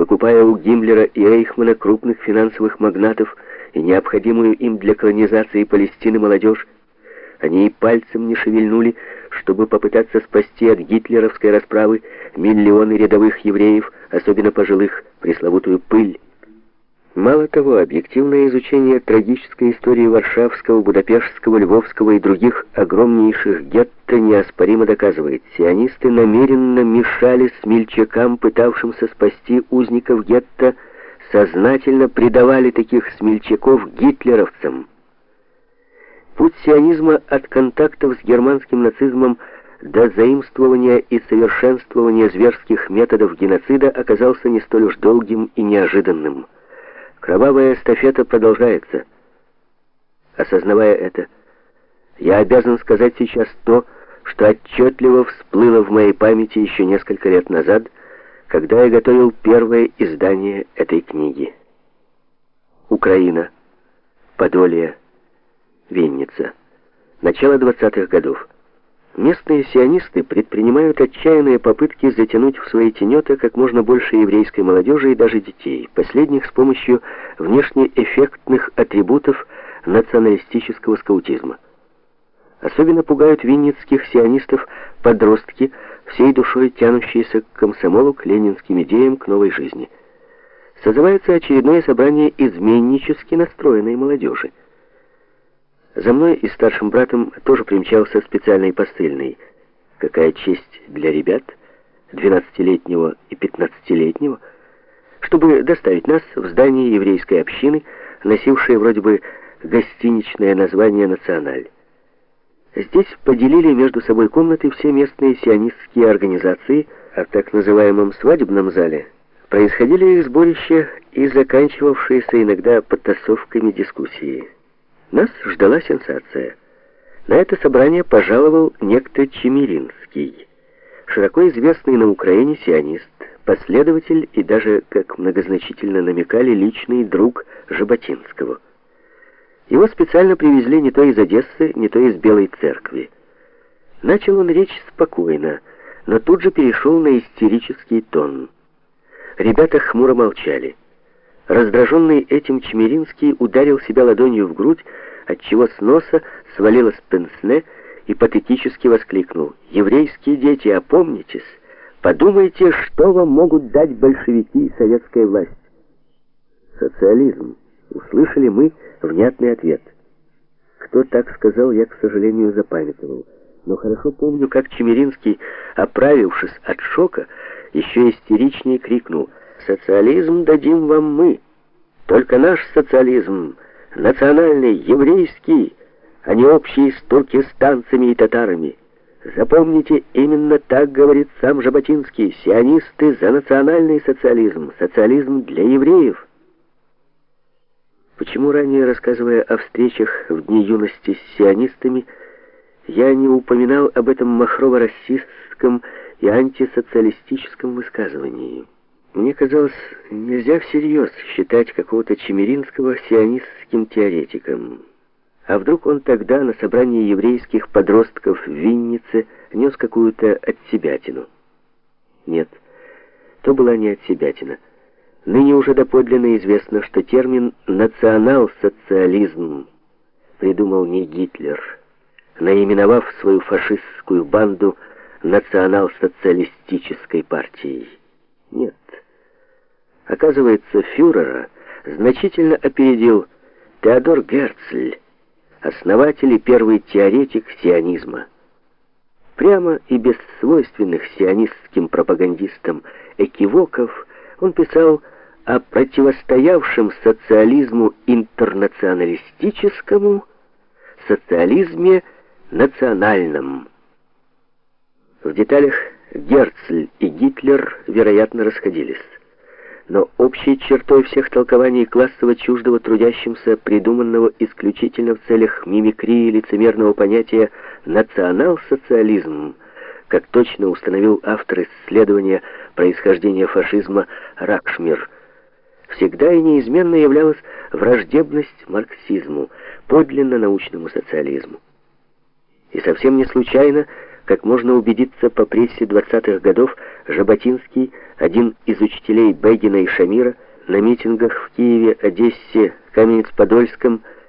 выкупая у Гиммлера и Эйхмана крупных финансовых магнатов и необходимую им для колонизации Палестины молодежь, они и пальцем не шевельнули, чтобы попытаться спасти от гитлеровской расправы миллионы рядовых евреев, особенно пожилых, пресловутую пыль. Мало того, объективное изучение трагической истории Варшавского, Будапештского, Львовского и других огромнейших гетто неоспоримо доказывает, сионисты намеренно мешали смельчакам, пытавшимся спасти узников гетто, сознательно предавали таких смельчаков гитлеровцам. Путь сионизма от контактов с германским нацизмом до заимствования и совершенствования зверских методов геноцида оказался не столь уж долгим и неожиданным. Кровавая эстафета продолжается. Осознавая это, я обязан сказать сейчас то, что отчетливо всплыло в моей памяти еще несколько лет назад, когда я готовил первое издание этой книги. Украина, Подолье, Винница. Начало 20-х годов. Местные сионисты предпринимают отчаянные попытки затянуть в свои тенета как можно больше еврейской молодежи и даже детей, последних с помощью внешне эффектных атрибутов националистического скаутизма. Особенно пугают винницких сионистов подростки, всей душой тянущиеся к комсомолу, к ленинским идеям, к новой жизни. Созывается очередное собрание изменнически настроенной молодежи. За мной и старшим братом тоже примчался специальный посыльный. Какая честь для ребят, 12-летнего и 15-летнего, чтобы доставить нас в здание еврейской общины, носившее вроде бы гостиничное название «Националь». Здесь поделили между собой комнаты все местные сионистские организации, а в так называемом свадебном зале происходили их сборища и заканчивавшиеся иногда подтасовками дискуссии. Нас ждала сенсация. На это собрание пожаловал некто Чемеринский, широко известный на Украине сионист, последователь и даже, как многозначительно намекали, личный друг Жаботинского. Его специально привезли не то из Одессы, не то из Белой Церкви. Начал он речь спокойно, но тут же перешел на истерический тон. Ребята хмуро молчали. Раздраженный этим Чмеринский ударил себя ладонью в грудь, отчего с носа свалилось пенсне и патетически воскликнул. «Еврейские дети, опомнитесь! Подумайте, что вам могут дать большевики и советская власть!» «Социализм!» — услышали мы внятный ответ. Кто так сказал, я, к сожалению, запамятовал. Но хорошо помню, как Чемеринский, оправившись от шока, еще истеричнее крикнул — Социализм дадим вам мы. Только наш социализм, национальный, еврейский, а не общий с туркестанцами и татарами. Запомните, именно так говорит сам Жаботинский. Сионисты за национальный социализм, социализм для евреев. Почему ранее, рассказывая о встречах в дни юности с сионистами, я не упоминал об этом махрово-расистском и антисоциалистическом высказывании? Мне казалось, нельзя всерьез считать какого-то Чемеринского сионистским теоретиком. А вдруг он тогда на собрании еврейских подростков в Виннице нес какую-то отсебятину? Нет, то была не отсебятина. Ныне уже доподлинно известно, что термин «национал-социализм» придумал не Гитлер, наименовав свою фашистскую банду национал-социалистической партией. Оказывается, фюрера значительно опередил Теодор Герцль, основатель и первый теоретик сионизма. Прямо и без свойственных сионистским пропагандистам экивоков он писал о противостоявшем социализму интернационалистическому социализме национальном. В деталях Герцль и Гитлер, вероятно, расходились. Но общей чертой всех толкований классово-чуждого трудящимся, придуманного исключительно в целях мимикрии лицемерного понятия «национал-социализм», как точно установил автор исследования происхождения фашизма Ракшмир, всегда и неизменно являлась враждебность марксизму, подлинно научному социализму. И совсем не случайно Как можно убедиться по прессе 20-х годов, Жаботинский, один из учителей Бегина и Шамира, на митингах в Киеве, Одессе, Каменец-Подольском –